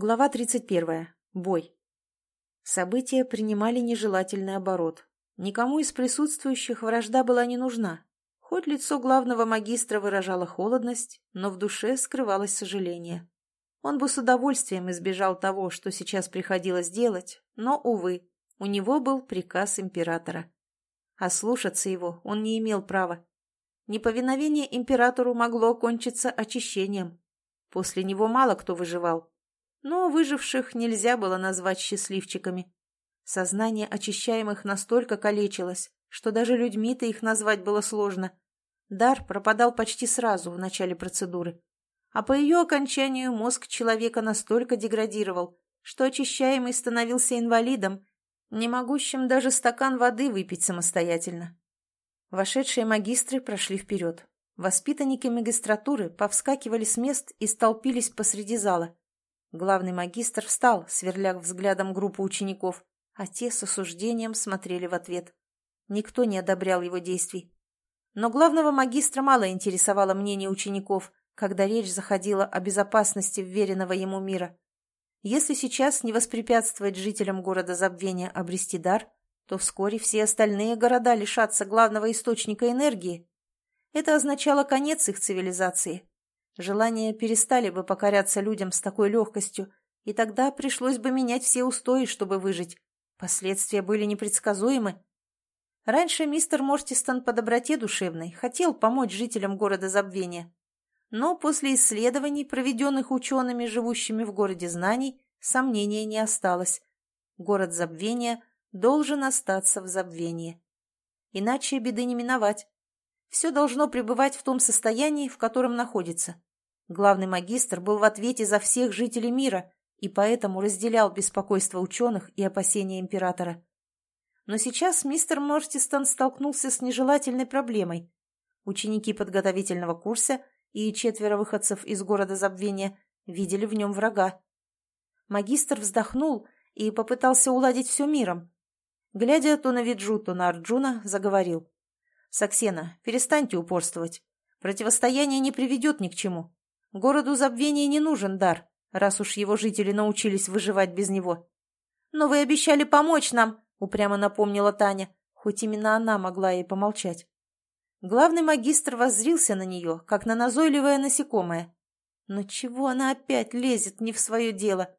Глава 31. Бой. События принимали нежелательный оборот. Никому из присутствующих вражда была не нужна. Хоть лицо главного магистра выражало холодность, но в душе скрывалось сожаление. Он бы с удовольствием избежал того, что сейчас приходилось делать, но, увы, у него был приказ императора. А слушаться его он не имел права. Неповиновение императору могло кончиться очищением. После него мало кто выживал, но выживших нельзя было назвать счастливчиками. Сознание очищаемых настолько калечилось, что даже людьми-то их назвать было сложно. Дар пропадал почти сразу в начале процедуры. А по ее окончанию мозг человека настолько деградировал, что очищаемый становился инвалидом, не могущим даже стакан воды выпить самостоятельно. Вошедшие магистры прошли вперед. Воспитанники магистратуры повскакивали с мест и столпились посреди зала. Главный магистр встал, сверля взглядом группу учеников, а те с осуждением смотрели в ответ. Никто не одобрял его действий. Но главного магистра мало интересовало мнение учеников, когда речь заходила о безопасности вверенного ему мира. Если сейчас не воспрепятствовать жителям города Забвения обрести дар, то вскоре все остальные города лишатся главного источника энергии. Это означало конец их цивилизации, Желания перестали бы покоряться людям с такой легкостью, и тогда пришлось бы менять все устои, чтобы выжить. Последствия были непредсказуемы. Раньше мистер Мортистон по доброте душевной хотел помочь жителям города Забвения. Но после исследований, проведенных учеными, живущими в городе знаний, сомнения не осталось. Город Забвения должен остаться в забвении. Иначе беды не миновать. Все должно пребывать в том состоянии, в котором находится. Главный магистр был в ответе за всех жителей мира и поэтому разделял беспокойство ученых и опасения императора. Но сейчас мистер Мортистон столкнулся с нежелательной проблемой. Ученики подготовительного курса и четверо выходцев из города забвения видели в нем врага. Магистр вздохнул и попытался уладить все миром. Глядя то на Виджу, то на Арджуна, заговорил. «Саксена, перестаньте упорствовать. Противостояние не приведет ни к чему. Городу забвения не нужен дар, раз уж его жители научились выживать без него. «Но вы обещали помочь нам», — упрямо напомнила Таня, хоть именно она могла ей помолчать. Главный магистр воззрился на нее, как на назойливое насекомое. Но чего она опять лезет не в свое дело?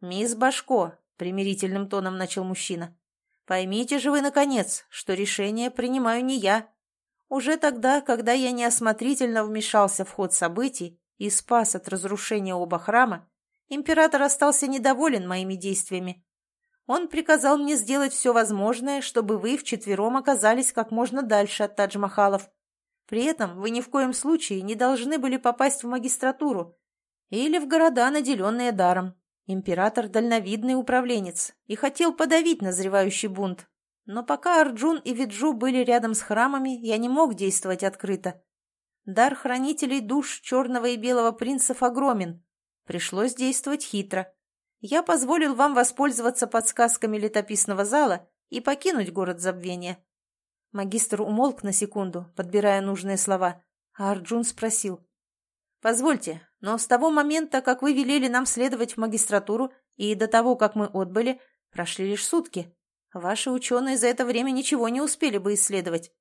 «Мисс Башко», — примирительным тоном начал мужчина, — «поймите же вы, наконец, что решение принимаю не я, уже тогда, когда я неосмотрительно вмешался в ход событий и спас от разрушения оба храма, император остался недоволен моими действиями. Он приказал мне сделать все возможное, чтобы вы вчетвером оказались как можно дальше от Тадж-Махалов. При этом вы ни в коем случае не должны были попасть в магистратуру или в города, наделенные даром. Император – дальновидный управленец и хотел подавить назревающий бунт, но пока Арджун и Виджу были рядом с храмами, я не мог действовать открыто. Дар хранителей душ черного и белого принцев огромен. Пришлось действовать хитро. Я позволил вам воспользоваться подсказками летописного зала и покинуть город забвения. Магистр умолк на секунду, подбирая нужные слова, а Арджун спросил. «Позвольте, но с того момента, как вы велели нам следовать в магистратуру, и до того, как мы отбыли, прошли лишь сутки. Ваши ученые за это время ничего не успели бы исследовать.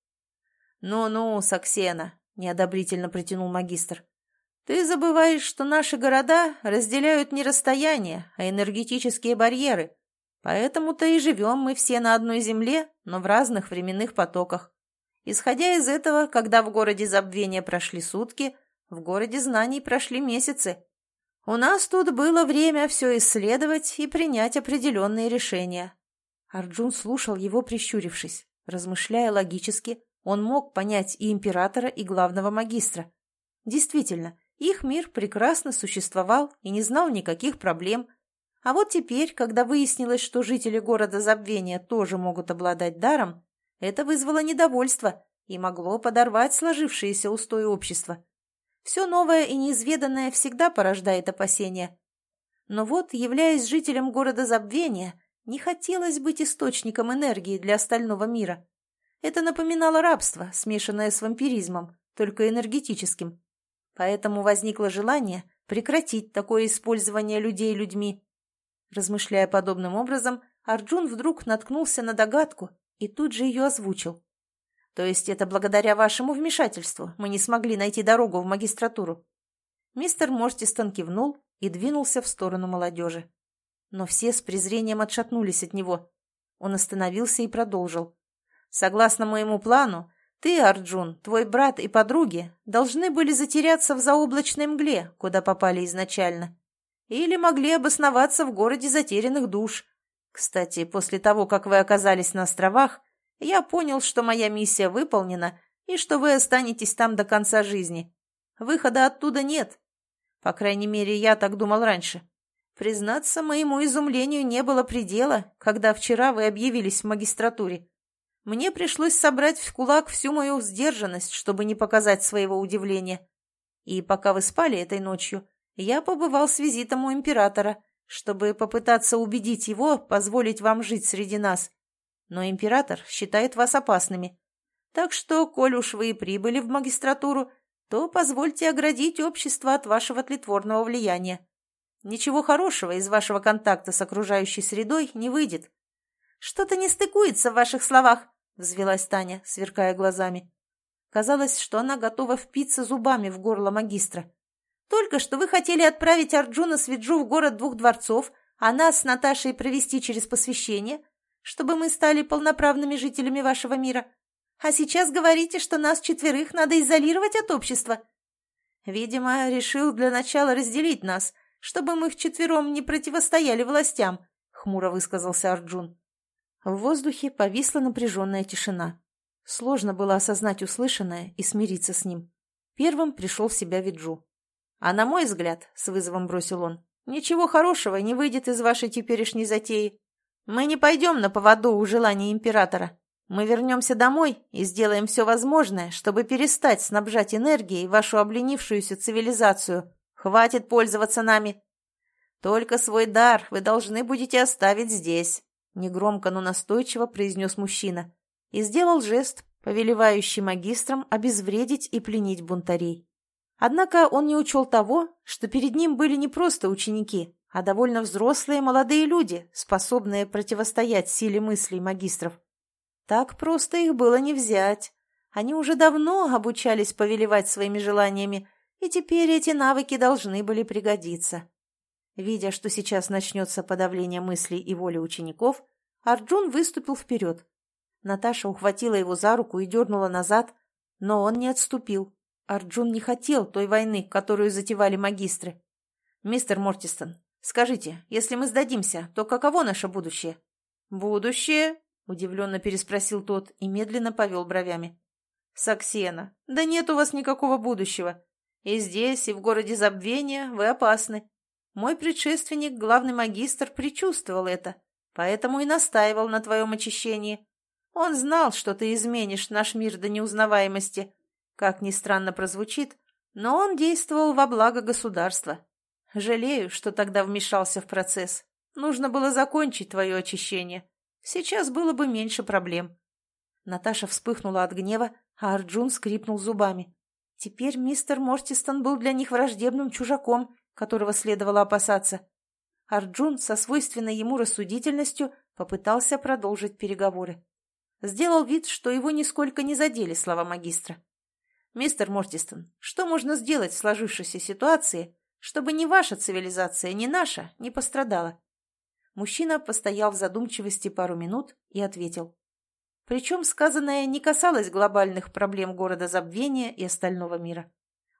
«Ну-ну, Саксена», — неодобрительно протянул магистр. «Ты забываешь, что наши города разделяют не расстояние, а энергетические барьеры. Поэтому-то и живем мы все на одной земле, но в разных временных потоках. Исходя из этого, когда в городе забвения прошли сутки, в городе знаний прошли месяцы. У нас тут было время все исследовать и принять определенные решения. Арджун слушал его, прищурившись. Размышляя логически, он мог понять и императора, и главного магистра. Действительно, их мир прекрасно существовал и не знал никаких проблем. А вот теперь, когда выяснилось, что жители города Забвения тоже могут обладать даром, это вызвало недовольство и могло подорвать сложившиеся устои общества. Все новое и неизведанное всегда порождает опасения. Но вот, являясь жителем города Забвения, не хотелось быть источником энергии для остального мира. Это напоминало рабство, смешанное с вампиризмом, только энергетическим. Поэтому возникло желание прекратить такое использование людей людьми. Размышляя подобным образом, Арджун вдруг наткнулся на догадку и тут же ее озвучил. То есть это благодаря вашему вмешательству мы не смогли найти дорогу в магистратуру. Мистер Мортистон кивнул и двинулся в сторону молодежи. Но все с презрением отшатнулись от него. Он остановился и продолжил. «Согласно моему плану, ты, Арджун, твой брат и подруги должны были затеряться в заоблачной мгле, куда попали изначально. Или могли обосноваться в городе затерянных душ. Кстати, после того, как вы оказались на островах, я понял, что моя миссия выполнена и что вы останетесь там до конца жизни. Выхода оттуда нет. По крайней мере, я так думал раньше. Признаться, моему изумлению не было предела, когда вчера вы объявились в магистратуре. Мне пришлось собрать в кулак всю мою сдержанность, чтобы не показать своего удивления. И пока вы спали этой ночью, я побывал с визитом у императора, чтобы попытаться убедить его позволить вам жить среди нас. Но император считает вас опасными. Так что, коль уж вы и прибыли в магистратуру, то позвольте оградить общество от вашего тлетворного влияния. Ничего хорошего из вашего контакта с окружающей средой не выйдет. Что-то не стыкуется в ваших словах, взвелась Таня, сверкая глазами. Казалось, что она готова впиться зубами в горло магистра. Только что вы хотели отправить Арджуна Свиджу в город двух дворцов, а нас с Наташей провести через посвящение, чтобы мы стали полноправными жителями вашего мира. А сейчас говорите, что нас четверых надо изолировать от общества. Видимо, решил для начала разделить нас — чтобы мы вчетвером не противостояли властям», — хмуро высказался Арджун. В воздухе повисла напряженная тишина. Сложно было осознать услышанное и смириться с ним. Первым пришел в себя Виджу. «А на мой взгляд», — с вызовом бросил он, — «ничего хорошего не выйдет из вашей теперешней затеи. Мы не пойдем на поводу у желания императора. Мы вернемся домой и сделаем все возможное, чтобы перестать снабжать энергией вашу обленившуюся цивилизацию, Хватит пользоваться нами. Только свой дар вы должны будете оставить здесь, негромко, но настойчиво произнес мужчина и сделал жест, повелевающий магистрам обезвредить и пленить бунтарей. Однако он не учел того, что перед ним были не просто ученики, а довольно взрослые молодые люди, способные противостоять силе мыслей магистров. Так просто их было не взять. Они уже давно обучались повелевать своими желаниями, и теперь эти навыки должны были пригодиться. Видя, что сейчас начнется подавление мыслей и воли учеников, Арджун выступил вперед. Наташа ухватила его за руку и дернула назад, но он не отступил. Арджун не хотел той войны, которую затевали магистры. «Мистер Мортистон, скажите, если мы сдадимся, то каково наше будущее?» «Будущее?» — удивленно переспросил тот и медленно повел бровями. «Саксена, да нет у вас никакого будущего. И здесь, и в городе забвения вы опасны. Мой предшественник, главный магистр, предчувствовал это, поэтому и настаивал на твоем очищении. Он знал, что ты изменишь наш мир до неузнаваемости. Как ни странно прозвучит, но он действовал во благо государства. Жалею, что тогда вмешался в процесс. Нужно было закончить твое очищение. Сейчас было бы меньше проблем. Наташа вспыхнула от гнева, а Арджун скрипнул зубами. Теперь мистер Мортистон был для них враждебным чужаком, которого следовало опасаться. Арджун со свойственной ему рассудительностью попытался продолжить переговоры. Сделал вид, что его нисколько не задели слова магистра. «Мистер Мортистон, что можно сделать в сложившейся ситуации, чтобы ни ваша цивилизация, ни наша не пострадала?» Мужчина постоял в задумчивости пару минут и ответил. Причем сказанное не касалось глобальных проблем города забвения и остального мира.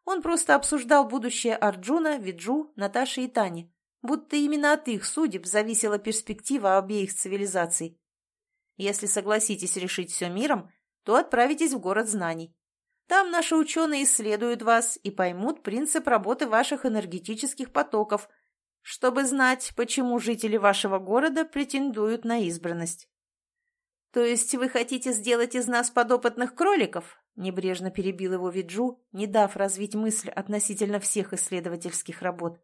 Он просто обсуждал будущее Арджуна, Виджу, Наташи и Тани, будто именно от их судеб зависела перспектива обеих цивилизаций. Если согласитесь решить все миром, то отправитесь в город знаний. Там наши ученые исследуют вас и поймут принцип работы ваших энергетических потоков, чтобы знать, почему жители вашего города претендуют на избранность. «То есть вы хотите сделать из нас подопытных кроликов?» Небрежно перебил его Виджу, не дав развить мысль относительно всех исследовательских работ.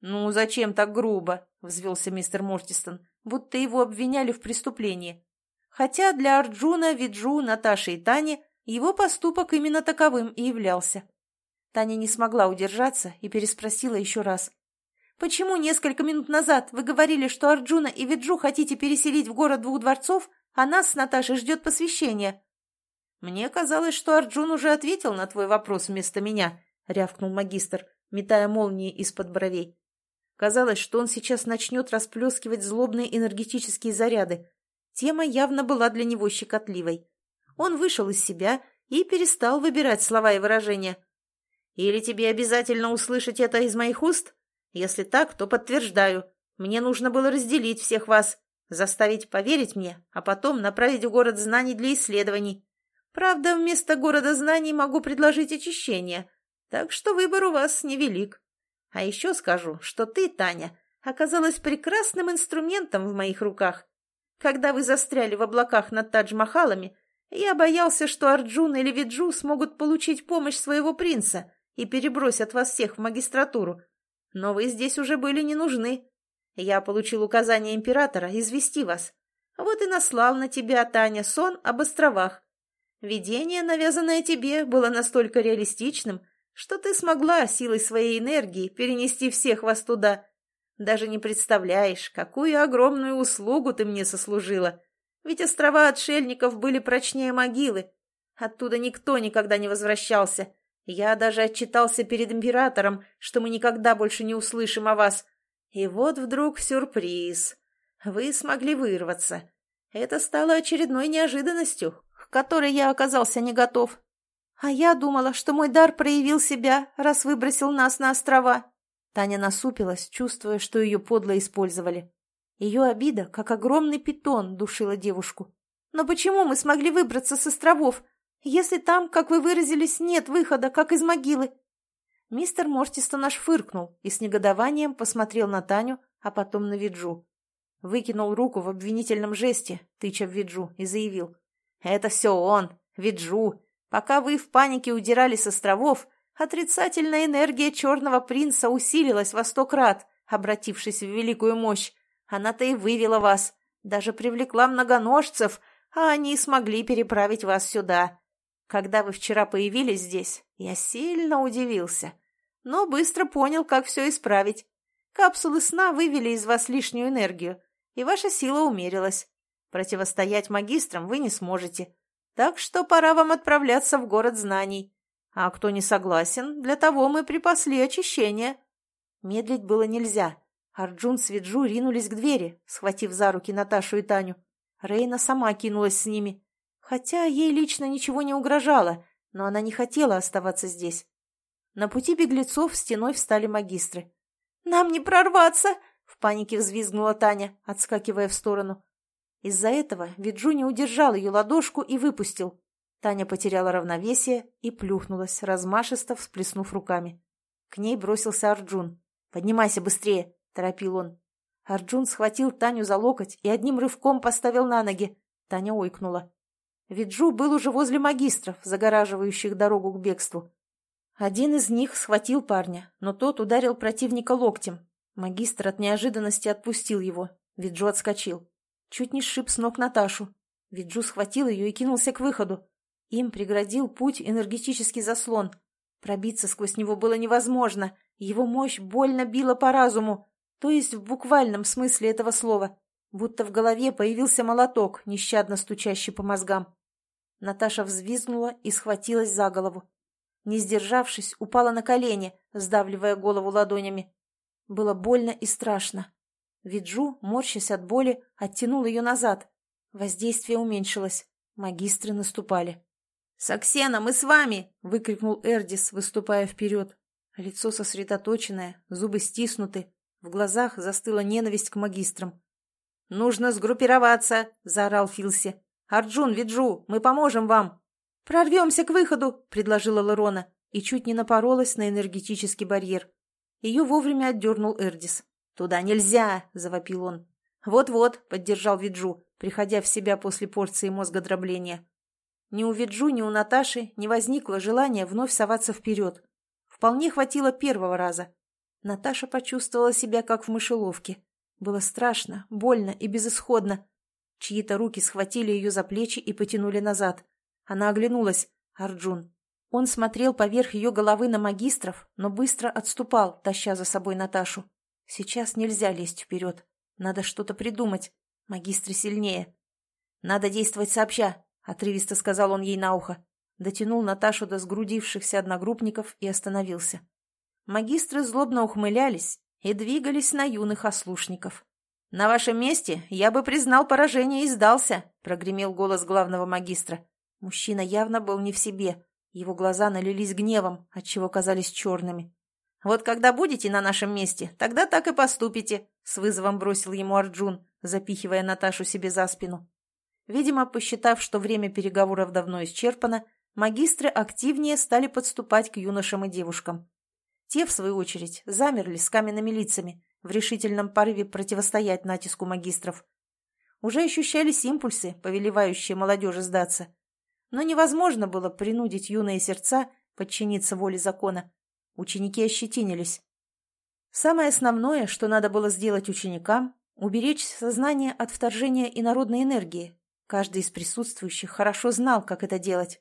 «Ну, зачем так грубо?» — взвелся мистер Мортистон, будто его обвиняли в преступлении. Хотя для Арджуна, Виджу, Наташи и Тани его поступок именно таковым и являлся. Таня не смогла удержаться и переспросила еще раз. «Почему несколько минут назад вы говорили, что Арджуна и Виджу хотите переселить в город двух дворцов, а нас с Наташей ждет посвящение?» «Мне казалось, что Арджун уже ответил на твой вопрос вместо меня», — рявкнул магистр, метая молнии из-под бровей. Казалось, что он сейчас начнет расплескивать злобные энергетические заряды. Тема явно была для него щекотливой. Он вышел из себя и перестал выбирать слова и выражения. «Или тебе обязательно услышать это из моих уст? Если так, то подтверждаю. Мне нужно было разделить всех вас, заставить поверить мне, а потом направить в город знаний для исследований. Правда, вместо города знаний могу предложить очищение, так что выбор у вас невелик. А еще скажу, что ты, Таня, оказалась прекрасным инструментом в моих руках. Когда вы застряли в облаках над Тадж-Махалами, я боялся, что Арджун или Виджу смогут получить помощь своего принца и перебросят вас всех в магистратуру. Но вы здесь уже были не нужны. Я получил указание императора извести вас. Вот и наслал на тебя, Таня, сон об островах. Видение, навязанное тебе, было настолько реалистичным, что ты смогла силой своей энергии перенести всех вас туда. Даже не представляешь, какую огромную услугу ты мне сослужила. Ведь острова отшельников были прочнее могилы. Оттуда никто никогда не возвращался. Я даже отчитался перед императором, что мы никогда больше не услышим о вас. И вот вдруг сюрприз. Вы смогли вырваться. Это стало очередной неожиданностью, к которой я оказался не готов. «А я думала, что мой дар проявил себя, раз выбросил нас на острова». Таня насупилась, чувствуя, что ее подло использовали. Ее обида, как огромный питон, душила девушку. «Но почему мы смогли выбраться с островов, если там, как вы выразились, нет выхода, как из могилы?» Мистер Мортистон аж фыркнул и с негодованием посмотрел на Таню, а потом на Виджу. Выкинул руку в обвинительном жесте, тыча в Виджу, и заявил. «Это все он, Виджу, Пока вы в панике удирали с островов, отрицательная энергия черного принца усилилась во сто крат, обратившись в великую мощь. Она-то и вывела вас, даже привлекла многоножцев, а они смогли переправить вас сюда. Когда вы вчера появились здесь, я сильно удивился, но быстро понял, как все исправить. Капсулы сна вывели из вас лишнюю энергию, и ваша сила умерилась. Противостоять магистрам вы не сможете. Так что пора вам отправляться в город знаний. А кто не согласен, для того мы припасли очищение». Медлить было нельзя. Арджун с Виджу ринулись к двери, схватив за руки Наташу и Таню. Рейна сама кинулась с ними. Хотя ей лично ничего не угрожало, но она не хотела оставаться здесь. На пути беглецов стеной встали магистры. «Нам не прорваться!» — в панике взвизгнула Таня, отскакивая в сторону. Из-за этого Виджу не удержал ее ладошку и выпустил. Таня потеряла равновесие и плюхнулась, размашисто всплеснув руками. К ней бросился Арджун. «Поднимайся быстрее!» – торопил он. Арджун схватил Таню за локоть и одним рывком поставил на ноги. Таня ойкнула. Виджу был уже возле магистров, загораживающих дорогу к бегству. Один из них схватил парня, но тот ударил противника локтем. Магистр от неожиданности отпустил его. Виджу отскочил. Чуть не сшиб с ног Наташу. Виджу схватил ее и кинулся к выходу. Им преградил путь энергетический заслон. Пробиться сквозь него было невозможно. Его мощь больно била по разуму, то есть в буквальном смысле этого слова. Будто в голове появился молоток, нещадно стучащий по мозгам. Наташа взвизгнула и схватилась за голову. Не сдержавшись, упала на колени, сдавливая голову ладонями. Было больно и страшно. Виджу, морщась от боли, оттянул ее назад. Воздействие уменьшилось. Магистры наступали. «Саксена, мы с вами!» — выкрикнул Эрдис, выступая вперед. Лицо сосредоточенное, зубы стиснуты. В глазах застыла ненависть к магистрам. «Нужно сгруппироваться!» — заорал Филси. «Арджун, Виджу, мы поможем вам!» «Прорвемся к выходу!» — предложила Лерона и чуть не напоролась на энергетический барьер. Ее вовремя отдернул Эрдис. «Туда нельзя!» — завопил он. «Вот-вот», — поддержал Виджу, приходя в себя после порции мозгодробления. Ни у Виджу, ни у Наташи не возникло желания вновь соваться вперед. Вполне хватило первого раза. Наташа почувствовала себя как в мышеловке. Было страшно, больно и безысходно. Чьи-то руки схватили ее за плечи и потянули назад. Она оглянулась. Арджун. Он смотрел поверх ее головы на магистров, но быстро отступал, таща за собой Наташу. Сейчас нельзя лезть вперед. Надо что-то придумать. Магистры сильнее. Надо действовать сообща, отрывисто сказал он ей на ухо. Дотянул Наташу до сгрудившихся одногруппников и остановился. Магистры злобно ухмылялись и двигались на юных ослушников. «На вашем месте я бы признал поражение и сдался», — прогремел голос главного магистра. Мужчина явно был не в себе. Его глаза налились гневом, отчего казались черными. «Вот когда будете на нашем месте, тогда так и поступите», — с вызовом бросил ему Арджун, запихивая Наташу себе за спину. Видимо, посчитав, что время переговоров давно исчерпано, магистры активнее стали подступать к юношам и девушкам. Те, в свою очередь, замерли с каменными лицами, в решительном порыве противостоять натиску магистров. Уже ощущались импульсы, повелевающие молодежи сдаться. Но невозможно было принудить юные сердца подчиниться воле закона. Ученики ощетинились. Самое основное, что надо было сделать ученикам, уберечь сознание от вторжения инородной энергии. Каждый из присутствующих хорошо знал, как это делать.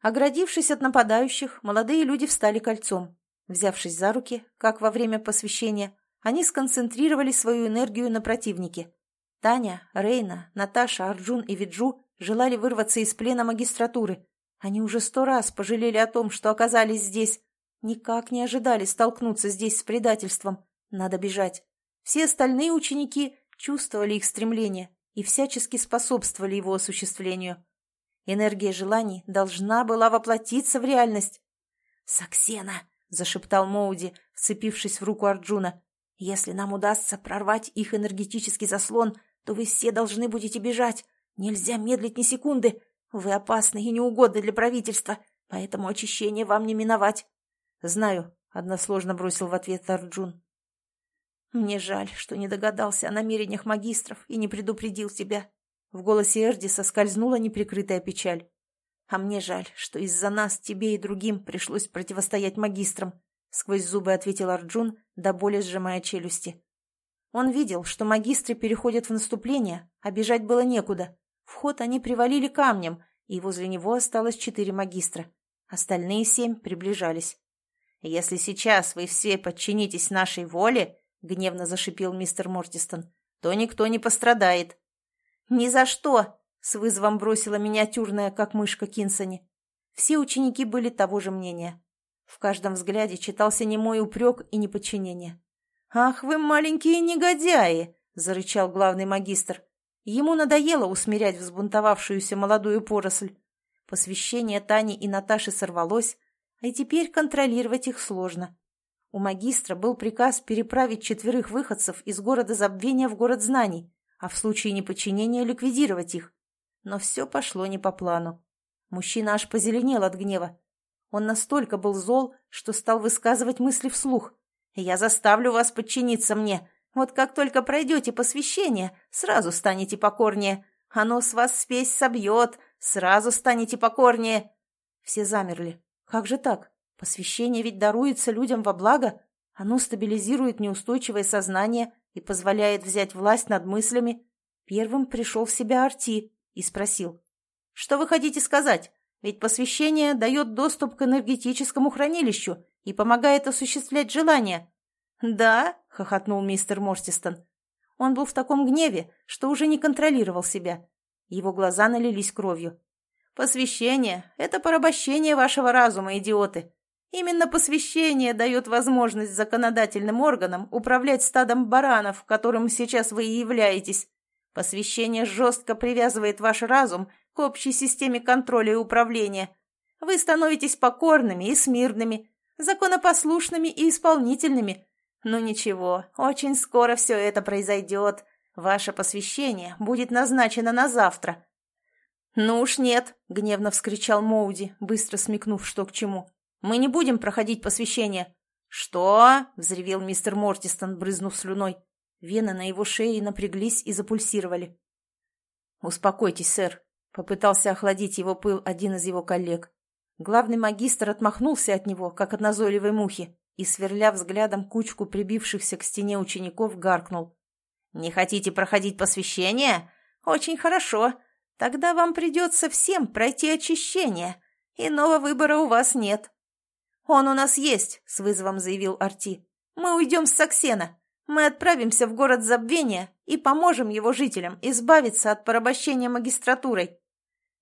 Оградившись от нападающих, молодые люди встали кольцом. Взявшись за руки, как во время посвящения, они сконцентрировали свою энергию на противнике. Таня, Рейна, Наташа, Арджун и Виджу желали вырваться из плена магистратуры. Они уже сто раз пожалели о том, что оказались здесь. Никак не ожидали столкнуться здесь с предательством. Надо бежать. Все остальные ученики чувствовали их стремление и всячески способствовали его осуществлению. Энергия желаний должна была воплотиться в реальность. «Саксена!» — зашептал Моуди, вцепившись в руку Арджуна. «Если нам удастся прорвать их энергетический заслон, то вы все должны будете бежать. Нельзя медлить ни секунды. Вы опасны и неугодны для правительства, поэтому очищение вам не миновать». «Знаю», — односложно бросил в ответ Арджун. «Мне жаль, что не догадался о намерениях магистров и не предупредил тебя». В голосе Эрди соскользнула неприкрытая печаль. А мне жаль, что из-за нас тебе и другим пришлось противостоять магистрам, сквозь зубы ответил Арджун, до боли сжимая челюсти. Он видел, что магистры переходят в наступление, а бежать было некуда. Вход они привалили камнем, и возле него осталось четыре магистра. Остальные семь приближались. «Если сейчас вы все подчинитесь нашей воле», — гневно зашипел мистер Мортистон, — «то никто не пострадает». «Ни за что!» С вызовом бросила миниатюрная, как мышка Кинсони. Все ученики были того же мнения. В каждом взгляде читался немой упрек и неподчинение. «Ах вы маленькие негодяи!» — зарычал главный магистр. Ему надоело усмирять взбунтовавшуюся молодую поросль. Посвящение Тани и Наташи сорвалось, и теперь контролировать их сложно. У магистра был приказ переправить четверых выходцев из города забвения в город знаний, а в случае неподчинения ликвидировать их. Но все пошло не по плану. Мужчина аж позеленел от гнева. Он настолько был зол, что стал высказывать мысли вслух. «Я заставлю вас подчиниться мне. Вот как только пройдете посвящение, сразу станете покорнее. Оно с вас спесь собьет, сразу станете покорнее». Все замерли. «Как же так? Посвящение ведь даруется людям во благо. Оно стабилизирует неустойчивое сознание и позволяет взять власть над мыслями. Первым пришел в себя Арти и спросил. «Что вы хотите сказать? Ведь посвящение дает доступ к энергетическому хранилищу и помогает осуществлять желания». «Да?» — хохотнул мистер Морстистон. Он был в таком гневе, что уже не контролировал себя. Его глаза налились кровью. «Посвящение — это порабощение вашего разума, идиоты. Именно посвящение дает возможность законодательным органам управлять стадом баранов, которым сейчас вы и являетесь. Посвящение жестко привязывает ваш разум к общей системе контроля и управления. Вы становитесь покорными и смирными, законопослушными и исполнительными. Ну ничего, очень скоро все это произойдет. Ваше посвящение будет назначено на завтра. «Ну уж нет», — гневно вскричал Моуди, быстро смекнув, что к чему. «Мы не будем проходить посвящение». «Что?» — взревел мистер Мортистон, брызнув слюной. Вены на его шее напряглись и запульсировали. «Успокойтесь, сэр», — попытался охладить его пыл один из его коллег. Главный магистр отмахнулся от него, как от назойливой мухи, и, сверля взглядом кучку прибившихся к стене учеников, гаркнул. «Не хотите проходить посвящение? Очень хорошо. Тогда вам придется всем пройти очищение. Иного выбора у вас нет». «Он у нас есть», — с вызовом заявил Арти. «Мы уйдем с Саксена. Мы отправимся в город забвения и поможем его жителям избавиться от порабощения магистратурой».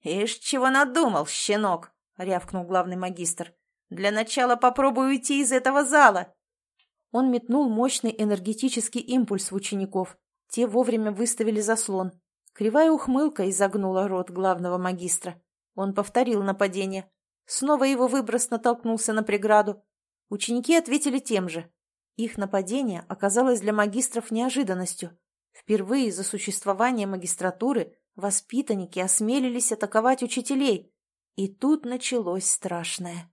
«Ишь, чего надумал, щенок!» — рявкнул главный магистр. «Для начала попробуй уйти из этого зала!» Он метнул мощный энергетический импульс в учеников. Те вовремя выставили заслон. Кривая ухмылка изогнула рот главного магистра. Он повторил нападение. Снова его выброс натолкнулся на преграду. Ученики ответили тем же. Их нападение оказалось для магистров неожиданностью. Впервые за существование магистратуры воспитанники осмелились атаковать учителей. И тут началось страшное.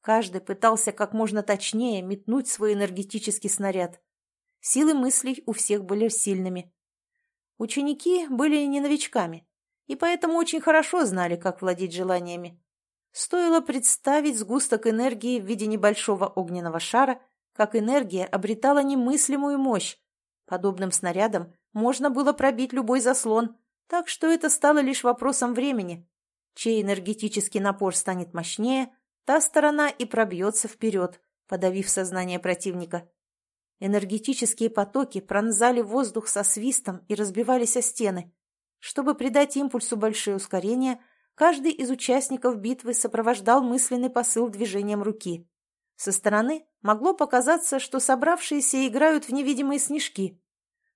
Каждый пытался как можно точнее метнуть свой энергетический снаряд. Силы мыслей у всех были сильными. Ученики были не новичками, и поэтому очень хорошо знали, как владеть желаниями. Стоило представить сгусток энергии в виде небольшого огненного шара, как энергия обретала немыслимую мощь. Подобным снарядом можно было пробить любой заслон, так что это стало лишь вопросом времени. Чей энергетический напор станет мощнее, та сторона и пробьется вперед, подавив сознание противника. Энергетические потоки пронзали воздух со свистом и разбивались о стены. Чтобы придать импульсу большое ускорение, каждый из участников битвы сопровождал мысленный посыл движением руки. Со стороны могло показаться, что собравшиеся играют в невидимые снежки.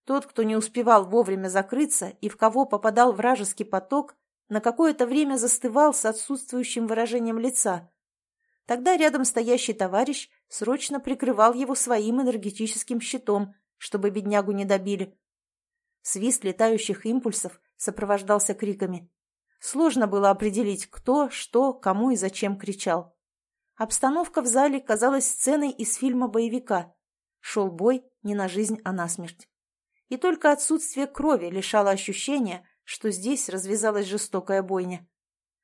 Тот, кто не успевал вовремя закрыться и в кого попадал вражеский поток, на какое-то время застывал с отсутствующим выражением лица. Тогда рядом стоящий товарищ срочно прикрывал его своим энергетическим щитом, чтобы беднягу не добили. Свист летающих импульсов сопровождался криками. Сложно было определить, кто, что, кому и зачем кричал. Обстановка в зале казалась сценой из фильма боевика. Шел бой не на жизнь, а на смерть. И только отсутствие крови лишало ощущения, что здесь развязалась жестокая бойня.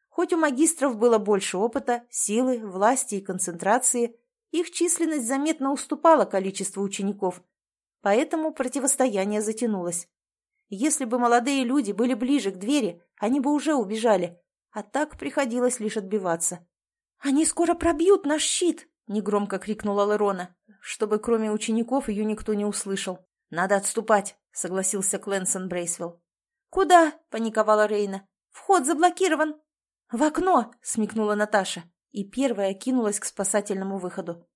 Хоть у магистров было больше опыта, силы, власти и концентрации, их численность заметно уступала количеству учеников, поэтому противостояние затянулось. Если бы молодые люди были ближе к двери, они бы уже убежали, а так приходилось лишь отбиваться. «Они скоро пробьют наш щит!» — негромко крикнула Лерона, чтобы кроме учеников ее никто не услышал. «Надо отступать!» — согласился Кленсон Брейсвелл. «Куда?» — паниковала Рейна. «Вход заблокирован!» «В окно!» — смекнула Наташа и первая кинулась к спасательному выходу.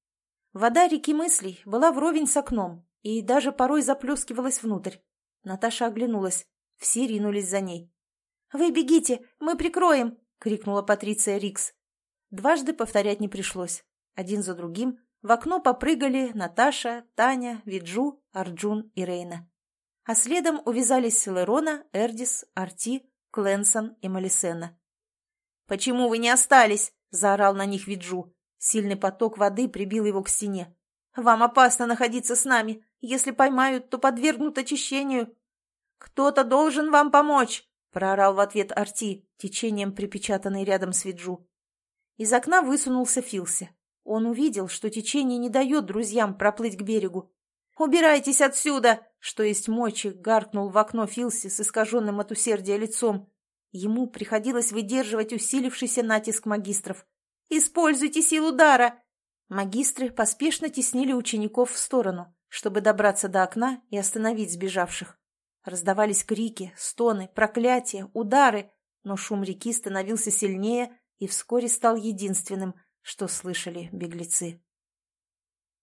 Вода реки мыслей была вровень с окном и даже порой заплескивалась внутрь. Наташа оглянулась. Все ринулись за ней. «Вы бегите! Мы прикроем!» — крикнула Патриция Рикс. Дважды повторять не пришлось. Один за другим в окно попрыгали Наташа, Таня, Виджу, Арджун и Рейна. А следом увязались Селерона, Эрдис, Арти, Кленсон и Малисена. «Почему вы не остались?» — заорал на них Виджу. Сильный поток воды прибил его к стене. «Вам опасно находиться с нами. Если поймают, то подвергнут очищению». «Кто-то должен вам помочь!» — проорал в ответ Арти, течением припечатанный рядом с Виджу. Из окна высунулся Филси. Он увидел, что течение не дает друзьям проплыть к берегу. «Убирайтесь отсюда!» — что есть мочи, гаркнул в окно Филси с искаженным от усердия лицом. Ему приходилось выдерживать усилившийся натиск магистров. «Используйте силу дара!» Магистры поспешно теснили учеников в сторону, чтобы добраться до окна и остановить сбежавших. Раздавались крики, стоны, проклятия, удары, но шум реки становился сильнее, и вскоре стал единственным, что слышали беглецы.